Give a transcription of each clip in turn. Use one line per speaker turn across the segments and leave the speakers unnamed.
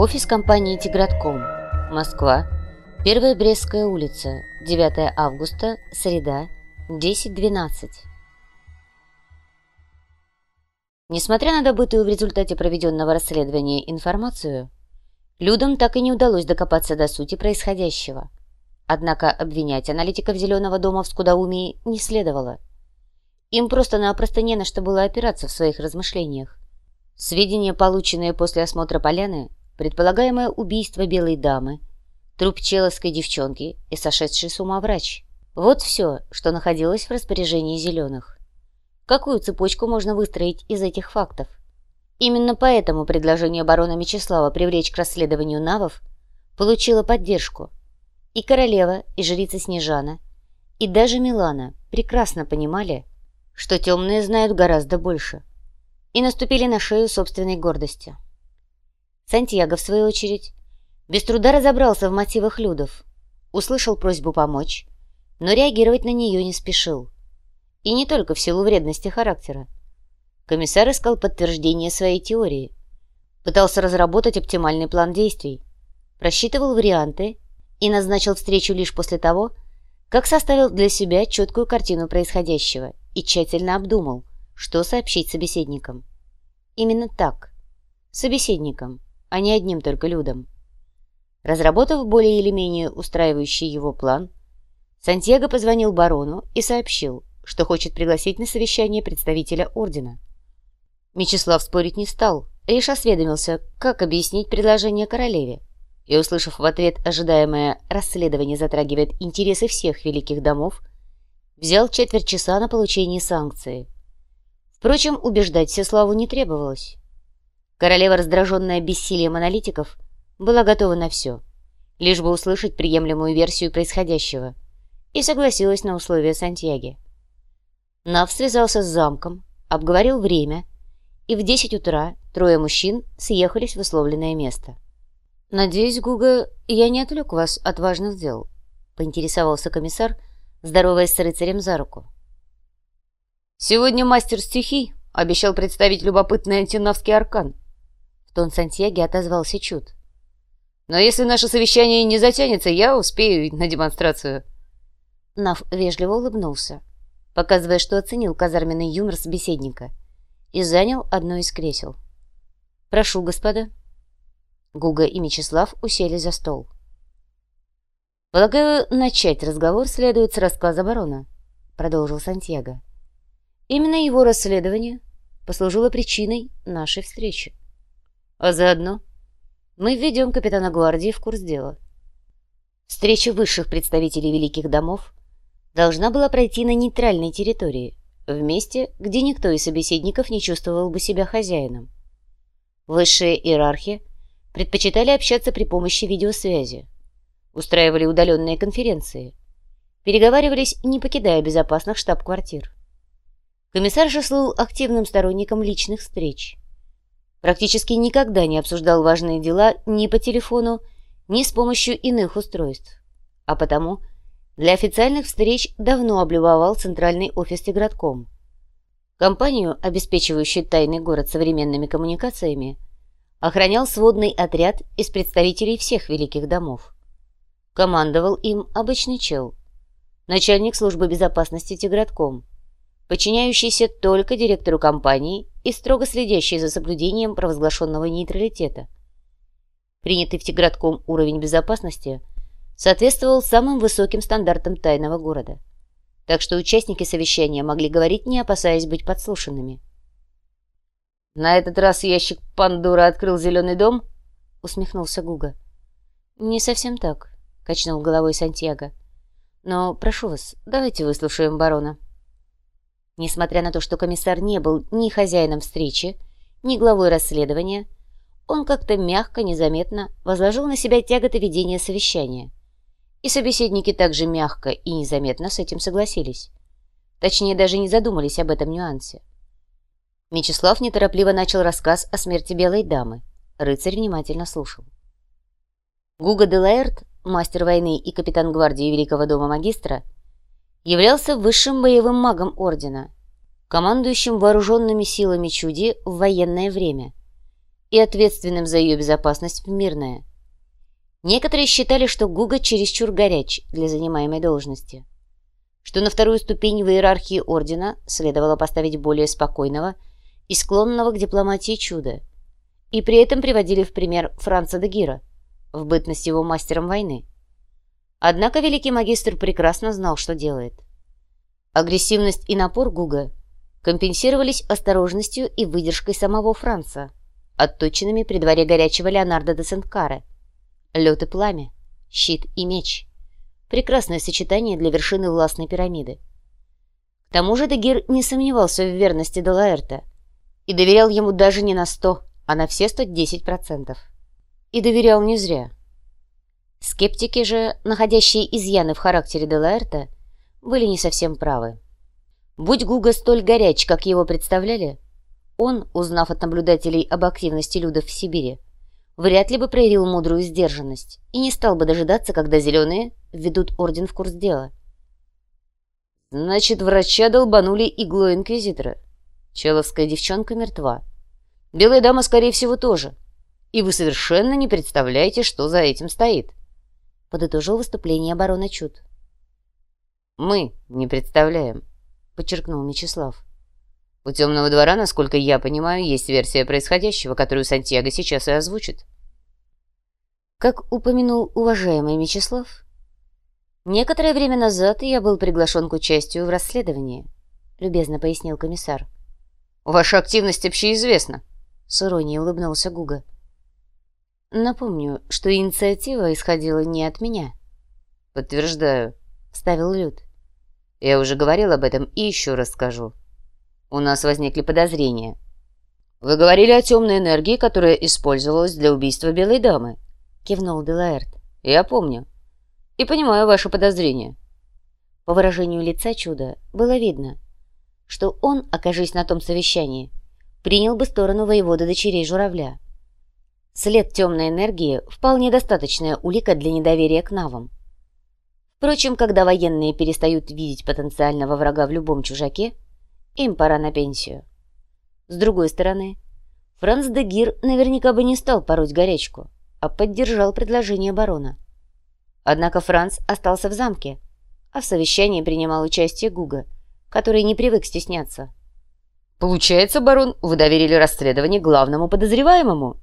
Офис компании «Тигратком», Москва, 1 Брестская улица, 9 августа, среда, 10.12. Несмотря на добытую в результате проведенного расследования информацию, людям так и не удалось докопаться до сути происходящего. Однако обвинять аналитиков «Зеленого дома» в скудоумии не следовало. Им просто-напросто не на что было опираться в своих размышлениях. Сведения, полученные после осмотра поляны, предполагаемое убийство белой дамы, труп человской девчонки и сошедший с ума врач. Вот все, что находилось в распоряжении зеленых. Какую цепочку можно выстроить из этих фактов? Именно поэтому предложение барона Мечислава привлечь к расследованию навов получило поддержку. И королева, и жрица Снежана, и даже Милана прекрасно понимали, что темные знают гораздо больше и наступили на шею собственной гордости. Сантьяго, в свою очередь, без труда разобрался в мотивах Людов, услышал просьбу помочь, но реагировать на нее не спешил. И не только в силу вредности характера. Комиссар искал подтверждение своей теории, пытался разработать оптимальный план действий, просчитывал варианты и назначил встречу лишь после того, как составил для себя четкую картину происходящего и тщательно обдумал, что сообщить собеседникам. Именно так. Собеседникам, а не одним только людям. Разработав более или менее устраивающий его план, Сантьяго позвонил барону и сообщил, что хочет пригласить на совещание представителя ордена. Мечислав спорить не стал, лишь осведомился, как объяснить предложение королеве, и, услышав в ответ ожидаемое расследование затрагивает интересы всех великих домов, взял четверть часа на получение санкции – Впрочем, убеждать Всеславу не требовалось. Королева, раздраженная бессилием аналитиков, была готова на все, лишь бы услышать приемлемую версию происходящего, и согласилась на условия Сантьяги. Нав связался с замком, обговорил время, и в десять утра трое мужчин съехались в условленное место. «Надеюсь, Гуга, я не отвлек вас от важных дел», — поинтересовался комиссар, здороваясь с рыцарем за руку.
Сегодня мастер стихий обещал представить любопытный антинавский аркан.
Тон Сантьяги отозвался Чуд.
Но если наше совещание не затянется, я успею на демонстрацию.
Нав вежливо улыбнулся, показывая, что оценил казарменный юмор собеседника, и занял одно из кресел. «Прошу, господа». Гуга и Мечислав усели за стол. «Полагаю, начать разговор следует с рассказа барона», — продолжил Сантьяго. Именно его расследование послужило причиной нашей встречи. А заодно мы введем капитана гвардии в курс дела. Встреча высших представителей великих домов должна была пройти на нейтральной территории, в месте, где никто из собеседников не чувствовал бы себя хозяином. Высшие иерархи предпочитали общаться при помощи видеосвязи, устраивали удаленные конференции, переговаривались, не покидая безопасных штаб-квартир. Комиссар же слыл активным сторонником личных встреч. Практически никогда не обсуждал важные дела ни по телефону, ни с помощью иных устройств. А потому для официальных встреч давно облюбовал центральный офис Тигратком. Компанию, обеспечивающую тайный город современными коммуникациями, охранял сводный отряд из представителей всех великих домов. Командовал им обычный чел, начальник службы безопасности Тигратком – подчиняющийся только директору компании и строго следящий за соблюдением провозглашенного нейтралитета. Принятый в Тигратком уровень безопасности соответствовал самым высоким стандартам тайного города, так что участники совещания могли говорить, не опасаясь быть подслушанными.
«На этот раз ящик Пандора открыл зеленый дом?» — усмехнулся Гуга.
«Не совсем так», — качнул головой Сантьяго. «Но прошу вас, давайте выслушаем барона». Несмотря на то, что комиссар не был ни хозяином встречи, ни главой расследования, он как-то мягко, незаметно возложил на себя тяготы ведения совещания. И собеседники также мягко и незаметно с этим согласились. Точнее, даже не задумались об этом нюансе. Мечислав неторопливо начал рассказ о смерти белой дамы. Рыцарь внимательно слушал. Гуга де Лаэрт, мастер войны и капитан гвардии Великого дома магистра, являлся высшим боевым магом Ордена, командующим вооруженными силами чуди в военное время, и ответственным за ее безопасность в Мирное. Некоторые считали, что Гуга чересчур горяч для занимаемой должности, что на вторую ступень в иерархии ордена следовало поставить более спокойного и склонного к дипломатии чуда, и при этом приводили в пример Франца де Гира, в бытность его мастером войны. Однако великий магистр прекрасно знал, что делает. Агрессивность и напор Гуга компенсировались осторожностью и выдержкой самого Франца, отточенными при дворе горячего Леонардо де Сент-Каре. Лед и пламя, щит и меч. Прекрасное сочетание для вершины властной пирамиды. К тому же Дегир не сомневался в верности Делаэрта и доверял ему даже не на сто, а на все 110%. И доверял не зря. Скептики же, находящие изъяны в характере Делаэрта, были не совсем правы. Будь Гуга столь горяч, как его представляли, он, узнав от наблюдателей об активности людов в Сибири, вряд ли бы проявил мудрую сдержанность и не стал бы дожидаться, когда зеленые введут орден в курс дела.
Значит, врача долбанули иглой инквизитора. Человская девчонка мертва. Белая дама, скорее всего, тоже. И вы совершенно не представляете, что за этим стоит.
Подытожил выступление барона Чуд.
Мы не представляем, подчеркнул Мечислав. У темного двора, насколько я понимаю, есть версия происходящего, которую Сантьяго сейчас и озвучит.
Как упомянул уважаемый Мечислав, некоторое время назад я был приглашен к участию в расследовании, любезно пояснил комиссар.
Ваша активность общеизвестна,
с иронией улыбнулся Гуга. Напомню, что инициатива исходила не от меня.
Подтверждаю,
вставил Люд.
Я уже говорил об этом и еще раз скажу. У нас возникли подозрения. Вы говорили о темной энергии, которая использовалась для убийства белой дамы, кивнул Делаэрт. Я помню. И понимаю ваши подозрения.
По выражению лица чуда было видно, что он, окажись на том совещании, принял бы сторону воевода дочерей журавля. След темной энергии – вполне достаточная улика для недоверия к навам. Впрочем, когда военные перестают видеть потенциального врага в любом чужаке, им пора на пенсию. С другой стороны, Франц де Гир наверняка бы не стал пороть горячку, а поддержал предложение барона. Однако Франц остался в замке, а в совещании принимал участие Гуга, который не привык стесняться.
«Получается, барон, вы доверили расследование главному подозреваемому?»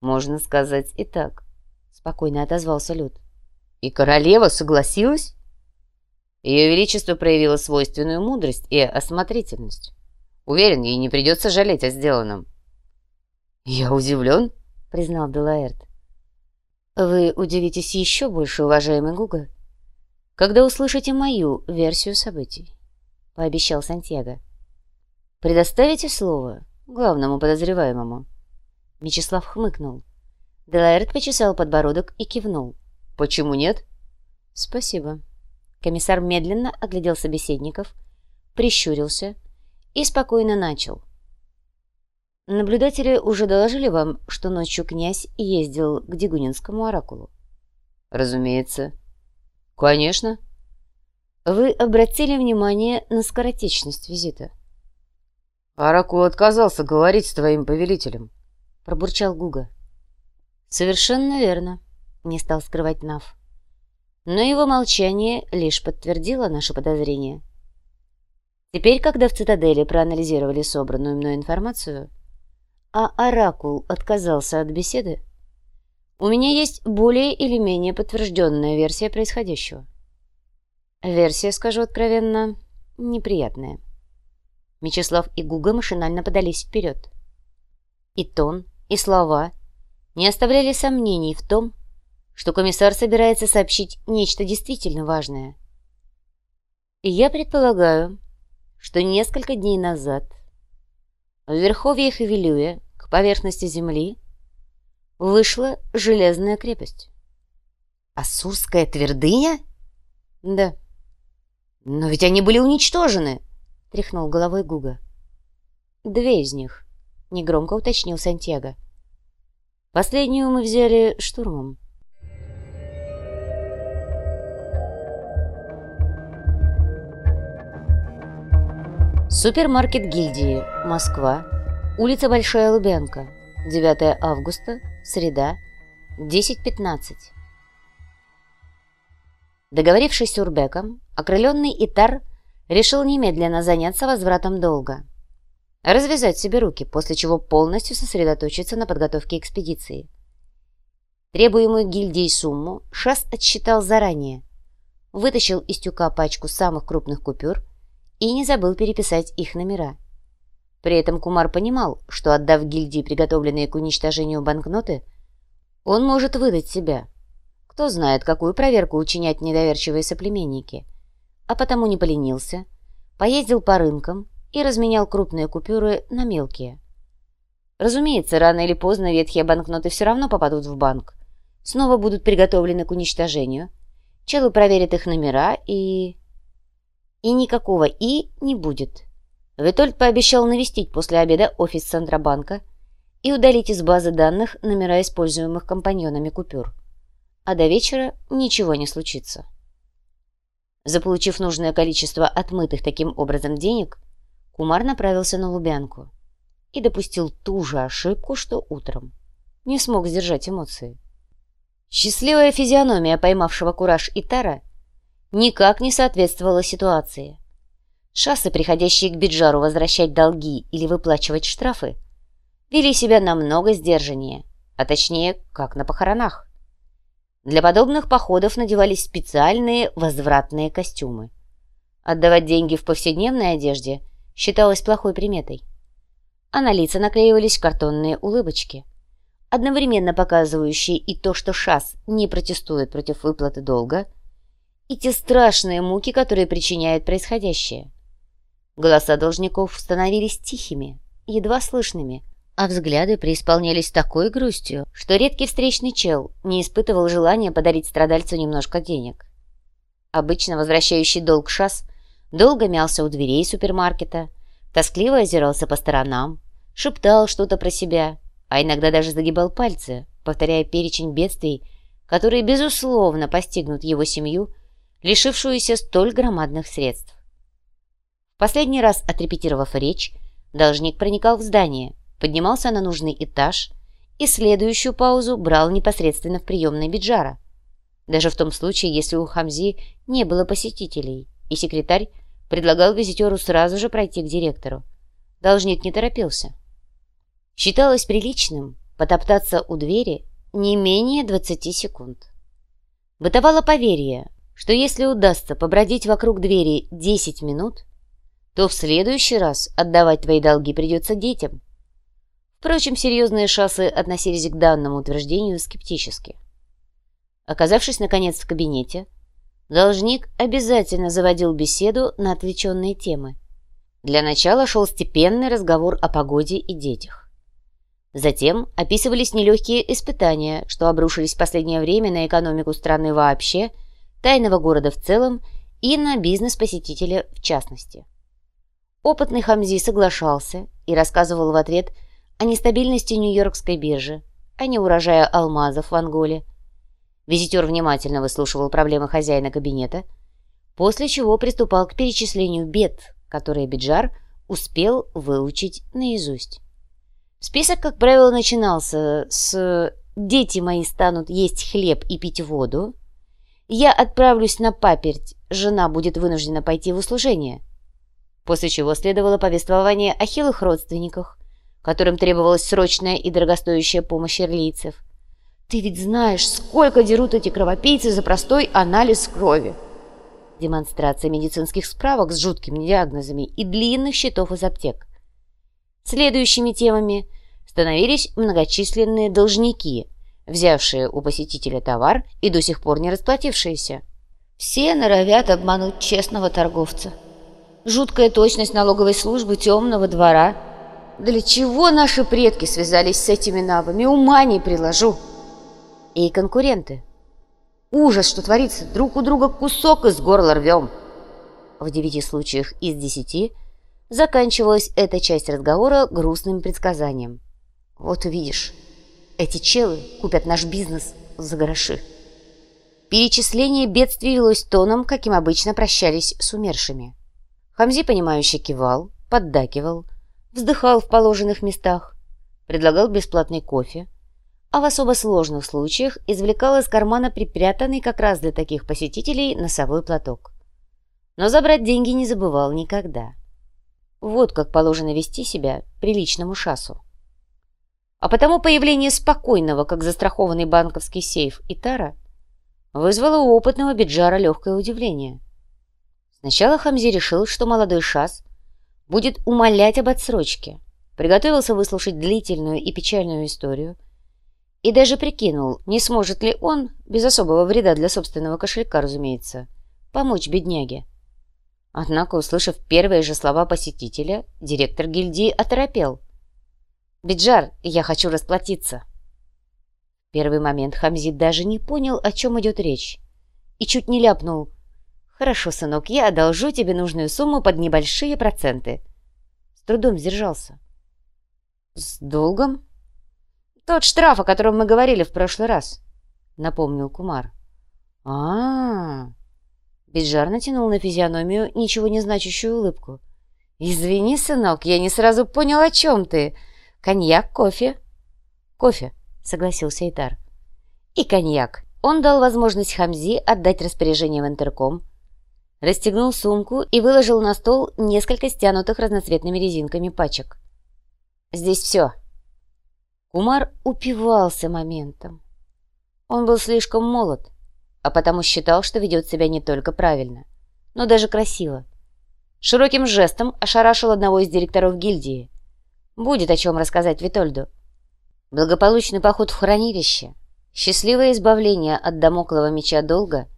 «Можно сказать и так», — спокойно отозвался Люд.
И королева согласилась? Ее Величество проявило свойственную мудрость и осмотрительность. Уверен, ей не придется жалеть о сделанном.
«Я удивлен», — признал Делаэрт. «Вы удивитесь еще больше, уважаемый Гуга, когда услышите мою версию событий», — пообещал Сантьяго. «Предоставите слово главному подозреваемому». Мечислав хмыкнул. Делаэрт почесал подбородок и кивнул.
«Почему нет?»
«Спасибо». Комиссар медленно оглядел собеседников, прищурился и спокойно начал. «Наблюдатели уже доложили вам, что ночью князь ездил к Дегунинскому оракулу?»
«Разумеется». «Конечно».
«Вы обратили внимание на скоротечность визита?»
«Оракул отказался говорить с твоим повелителем», —
пробурчал Гуга. «Совершенно верно», не стал скрывать Нав. Но его молчание лишь подтвердило наше подозрение. Теперь, когда в цитадели проанализировали собранную мной информацию, а Оракул отказался от беседы, у меня есть более или менее подтвержденная версия происходящего. Версия, скажу откровенно, неприятная. Мечислав и Гуга машинально подались вперед. И тон, и слова не оставляли сомнений в том, что комиссар собирается сообщить нечто действительно важное. И я предполагаю, что несколько дней назад в верховьях Эвелюя к поверхности земли вышла железная крепость.
«Асурская твердыня?»
«Да».
«Но ведь они были уничтожены!»
— тряхнул головой Гуга. «Две из них», — негромко уточнил Сантьяго. «Последнюю мы взяли штурмом». Супермаркет гильдии, Москва, улица Большая Лубянка, 9 августа, среда, 10.15. Договорившись с Урбеком, окрыленный Итар решил немедленно заняться возвратом долга. Развязать себе руки, после чего полностью сосредоточиться на подготовке экспедиции. Требуемую гильдией сумму Шас отсчитал заранее, вытащил из тюка пачку самых крупных купюр и не забыл переписать их номера. При этом Кумар понимал, что, отдав гильдии приготовленные к уничтожению банкноты, он может выдать себя. Кто знает, какую проверку учинять недоверчивые соплеменники. А потому не поленился, поездил по рынкам и разменял крупные купюры на мелкие. Разумеется, рано или поздно ветхие банкноты все равно попадут в банк, снова будут приготовлены к уничтожению, челы проверят их номера и... И никакого «и» не будет. Витольд пообещал навестить после обеда офис Центробанка и удалить из базы данных номера используемых компаньонами купюр. А до вечера ничего не случится. Заполучив нужное количество отмытых таким образом денег, Кумар направился на Лубянку и допустил ту же ошибку, что утром. Не смог сдержать эмоции. Счастливая физиономия поймавшего кураж Итара никак не соответствовала ситуации. Шассы, приходящие к Биджару возвращать долги или выплачивать штрафы, вели себя намного сдержаннее, а точнее, как на похоронах. Для подобных походов надевались специальные возвратные костюмы. Отдавать деньги в повседневной одежде считалось плохой приметой. А на лица наклеивались картонные улыбочки, одновременно показывающие и то, что Шас не протестует против выплаты долга, и те страшные муки, которые причиняет происходящее. Голоса должников становились тихими, едва слышными, а взгляды преисполнялись такой грустью, что редкий встречный чел не испытывал желания подарить страдальцу немножко денег. Обычно возвращающий долг шас долго мялся у дверей супермаркета, тоскливо озирался по сторонам, шептал что-то про себя, а иногда даже загибал пальцы, повторяя перечень бедствий, которые, безусловно, постигнут его семью, лишившуюся столь громадных средств. Последний раз отрепетировав речь, должник проникал в здание, поднимался на нужный этаж и следующую паузу брал непосредственно в приемной Биджара. Даже в том случае, если у Хамзи не было посетителей, и секретарь предлагал визитеру сразу же пройти к директору. Должник не торопился. Считалось приличным потоптаться у двери не менее 20 секунд. Бытовало поверье, что если удастся побродить вокруг двери 10 минут, то в следующий раз отдавать твои долги придется детям. Впрочем, серьезные шассы относились к данному утверждению скептически. Оказавшись, наконец, в кабинете, должник обязательно заводил беседу на отвлеченные темы. Для начала шел степенный разговор о погоде и детях. Затем описывались нелегкие испытания, что обрушились в последнее время на экономику страны вообще, тайного города в целом и на бизнес посетителя в частности. Опытный Хамзи соглашался и рассказывал в ответ о нестабильности Нью-Йоркской биржи, о неурожае алмазов в Анголе. Визитер внимательно выслушивал проблемы хозяина кабинета, после чего приступал к перечислению бед, которые Биджар успел выучить наизусть. Список, как правило, начинался с «Дети мои станут есть хлеб и пить воду», «Я отправлюсь на паперть, жена будет вынуждена пойти в услужение», после чего следовало повествование о хилых родственниках, которым требовалась срочная и дорогостоящая помощь ирлийцев. «Ты ведь знаешь, сколько дерут эти кровопийцы за простой анализ крови!» Демонстрация медицинских справок с жуткими диагнозами и длинных счетов из аптек. Следующими темами становились многочисленные должники, взявшие у посетителя товар и до сих пор не расплатившиеся. Все норовят обмануть честного торговца жуткая точность налоговой службы темного двора. Для чего наши предки связались с этими навами, ума не приложу. И конкуренты. Ужас, что творится, друг у друга кусок из горла рвем. В девяти случаях из десяти заканчивалась эта часть разговора грустным предсказанием. Вот увидишь, эти челы купят наш бизнес за гроши. Перечисление бедствий велось тоном, каким обычно прощались с умершими. Хамзи, понимающе кивал, поддакивал, вздыхал в положенных местах, предлагал бесплатный кофе, а в особо сложных случаях извлекал из кармана припрятанный как раз для таких посетителей носовой платок. Но забрать деньги не забывал никогда. Вот как положено вести себя приличному шасу. А потому появление спокойного, как застрахованный банковский сейф, Итара вызвало у опытного Биджара легкое удивление. Сначала Хамзи решил, что молодой шас будет умолять об отсрочке, приготовился выслушать длительную и печальную историю и даже прикинул, не сможет ли он, без особого вреда для собственного кошелька, разумеется, помочь бедняге. Однако, услышав первые же слова посетителя, директор гильдии оторопел. «Биджар, я хочу расплатиться!» В первый момент Хамзид даже не понял, о чем идет речь, и чуть не ляпнул. «Хорошо, сынок, я одолжу тебе нужную сумму под небольшие проценты». С трудом сдержался. «С долгом?» «Тот штраф, о котором мы говорили в прошлый раз», — напомнил Кумар. а, -а, -а. Биджар натянул на физиономию ничего не значащую улыбку. «Извини, сынок, я не сразу понял, о чем ты. Коньяк, кофе?» «Кофе», — согласился Итар. «И коньяк». Он дал возможность Хамзи отдать распоряжение в интерком, расстегнул сумку и выложил на стол несколько стянутых разноцветными резинками пачек. Здесь все. Кумар упивался моментом. Он был слишком молод, а потому считал, что ведет себя не только правильно, но даже красиво. Широким жестом ошарашил одного из директоров гильдии. Будет о чем рассказать Витольду. Благополучный поход в хранилище, счастливое избавление от домоклого меча долга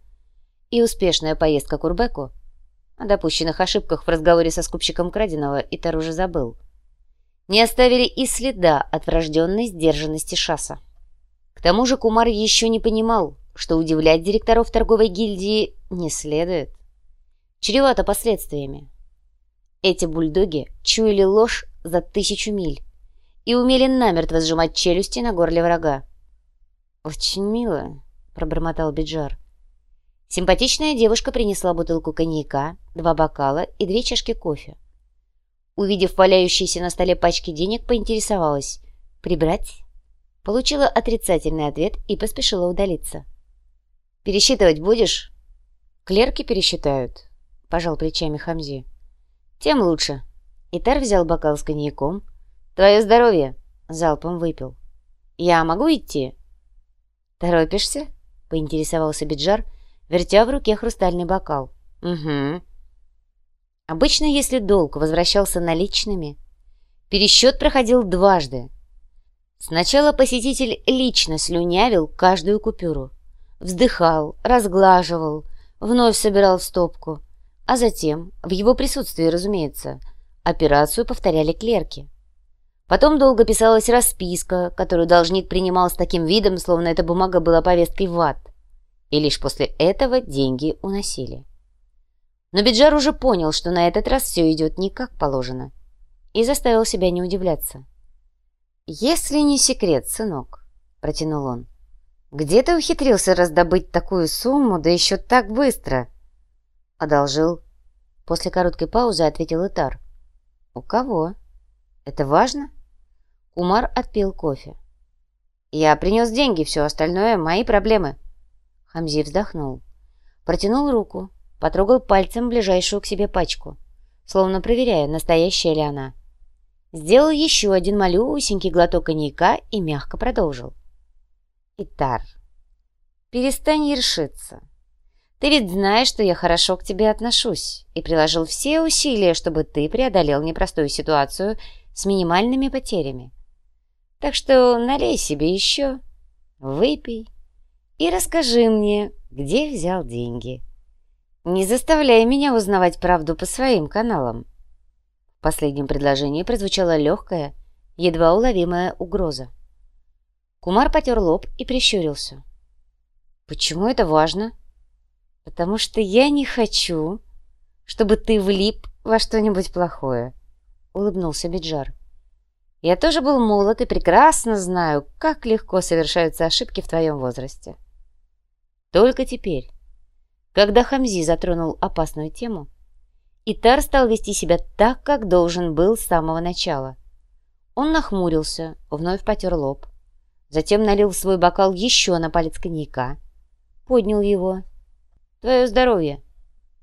и успешная поездка к Урбеку о допущенных ошибках в разговоре со скупщиком краденого Итар уже забыл — не оставили и следа от врожденной сдержанности Шаса. К тому же Кумар еще не понимал, что удивлять директоров торговой гильдии не следует. Чревато последствиями. Эти бульдоги чуяли ложь за тысячу миль и умели намертво сжимать челюсти на горле врага. «Очень мило», — пробормотал Биджар. Симпатичная девушка принесла бутылку коньяка, два бокала и две чашки кофе. Увидев валяющиеся на столе пачки денег, поинтересовалась. «Прибрать?» Получила отрицательный ответ и поспешила удалиться. «Пересчитывать будешь?» «Клерки пересчитают», — пожал плечами Хамзи. «Тем лучше». Итар взял бокал с коньяком. «Твое здоровье!» — залпом выпил. «Я могу идти?» «Торопишься?» — поинтересовался Биджар, вертя в руке хрустальный бокал. «Угу». Обычно, если долг возвращался наличными, пересчет проходил дважды. Сначала посетитель лично слюнявил каждую купюру, вздыхал, разглаживал, вновь собирал в стопку, а затем, в его присутствии, разумеется, операцию повторяли клерки. Потом долго писалась расписка, которую должник принимал с таким видом, словно эта бумага была повесткой в ад. И лишь после этого деньги уносили. Но Биджар уже понял, что на этот раз все идет не как положено, и заставил себя не удивляться. «Если не секрет, сынок», — протянул он, — «где ты ухитрился раздобыть такую сумму, да еще так быстро?» «Одолжил». После короткой паузы ответил Итар. «У кого? Это важно?» Кумар отпил кофе. «Я принес деньги, все остальное — мои проблемы». Хамзи вздохнул. Протянул руку, Потрогал пальцем ближайшую к себе пачку, словно проверяя, настоящая ли она. Сделал еще один малюсенький глоток коньяка и мягко продолжил. «Итар, перестань ершиться. Ты ведь знаешь, что я хорошо к тебе отношусь и приложил все усилия, чтобы ты преодолел непростую ситуацию с минимальными потерями. Так что налей себе еще, выпей и расскажи мне, где взял деньги». Не заставляй меня узнавать правду по своим каналам. В последнем предложении прозвучала легкая, едва уловимая угроза. Кумар потер лоб и прищурился. «Почему это важно?» «Потому что я не хочу, чтобы ты влип во что-нибудь плохое», — улыбнулся Биджар. «Я тоже был молод и прекрасно знаю, как легко совершаются ошибки в твоем возрасте. Только теперь, когда Хамзи затронул опасную тему, Итар стал вести себя так, как должен был с самого начала. Он нахмурился, вновь потер лоб. Затем налил в свой бокал еще на палец коньяка. Поднял его. «Твое здоровье!»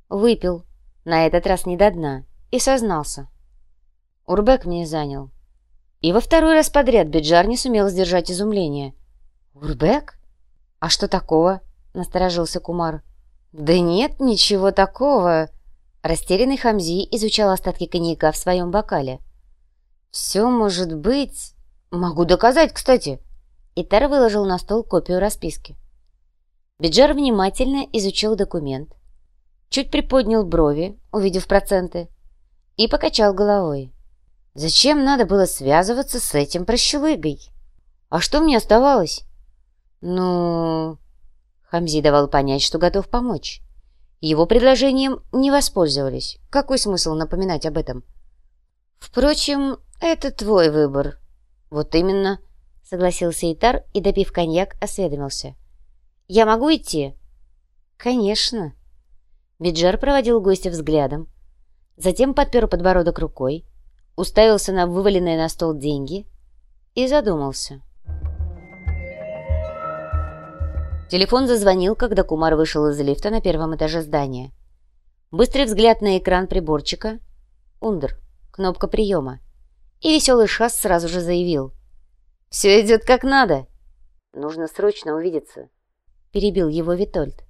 Выпил, на этот раз не до дна, и сознался. Урбек мне занял. И во второй раз подряд Биджар не сумел сдержать изумление. «Урбек? А что такого?» — насторожился Кумар. «Да нет, ничего такого!» Растерянный Хамзи изучал остатки коньяка в своем бокале. «Все может быть...» «Могу доказать, кстати!» Итар выложил на стол копию расписки. Биджар внимательно изучил документ, чуть приподнял брови, увидев проценты, и покачал головой. Зачем надо было связываться с этим прощелыгой? А что мне оставалось? Ну... Хамзи давал понять, что готов помочь. Его предложением не воспользовались. Какой смысл напоминать об этом? Впрочем, это твой выбор. Вот именно, согласился Итар и, допив коньяк, осведомился. Я могу идти? Конечно. Биджар проводил гостя взглядом, затем подпер подбородок рукой, уставился на вываленные на стол деньги и задумался. Телефон зазвонил, когда Кумар вышел из лифта на первом этаже здания. Быстрый взгляд на экран приборчика. Ундер. Кнопка приема. И веселый шас сразу же заявил. «Все идет как надо!» «Нужно срочно увидеться», — перебил его Витольд.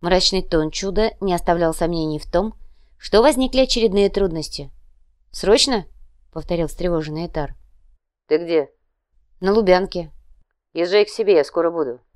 Мрачный тон чуда не оставлял сомнений в том, что возникли очередные трудности. «Срочно?» — повторил встревоженный Этар.
«Ты где?»
«На Лубянке».
«Езжай к себе, я скоро буду».